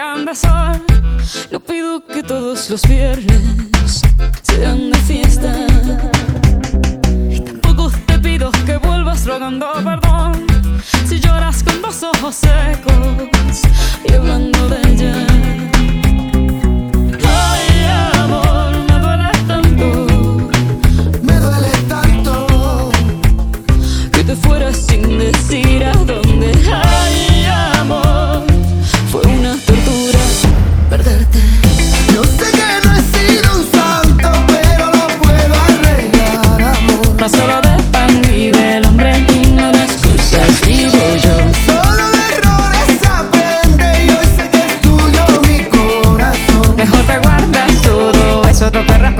abrazar. No pido que todos los viernes sean de fiesta. Y tampoco te pido que vuelvas rogando perdón. Si lloras con dos ojos secos y hablando de ella. Fueras sin decir a dónde.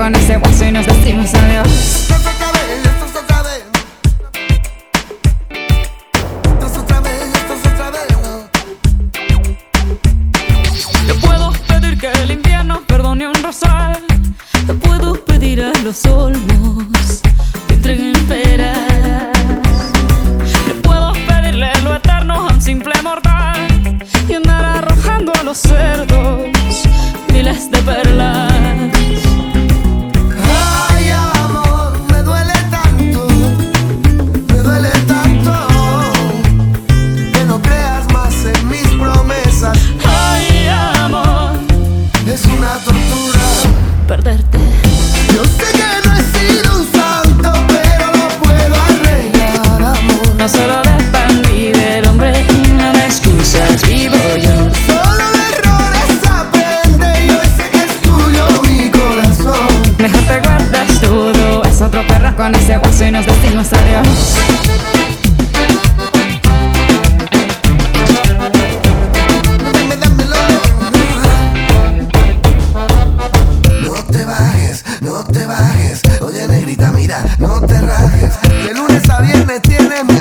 Con ese guaso y nos decimos adiós. Te puedo pedir que el invierno perdone un rosal. Te puedo pedir a los olmos una tortura. perderte. Yo sé que no he sido un santo, pero lo puedo arreglar, amor. No solo de pan vive el hombre y no de excusas vivo yo. Solo de errores aprende y hoy sé que es tuyo mi corazón. Mejor te guardas todo, es otro perro con ese hueso y nos decimos adiós. Oye, negrita, mira, no te rajes. De lunes a viernes tienes mi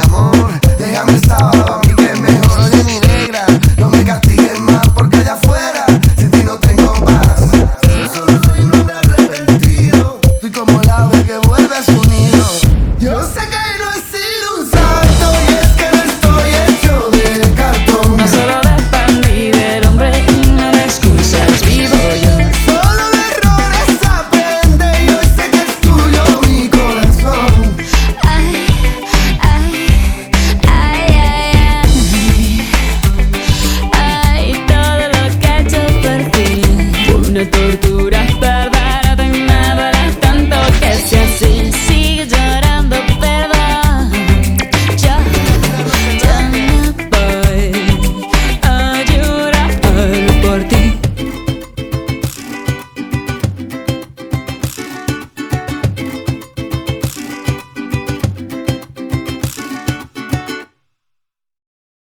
meter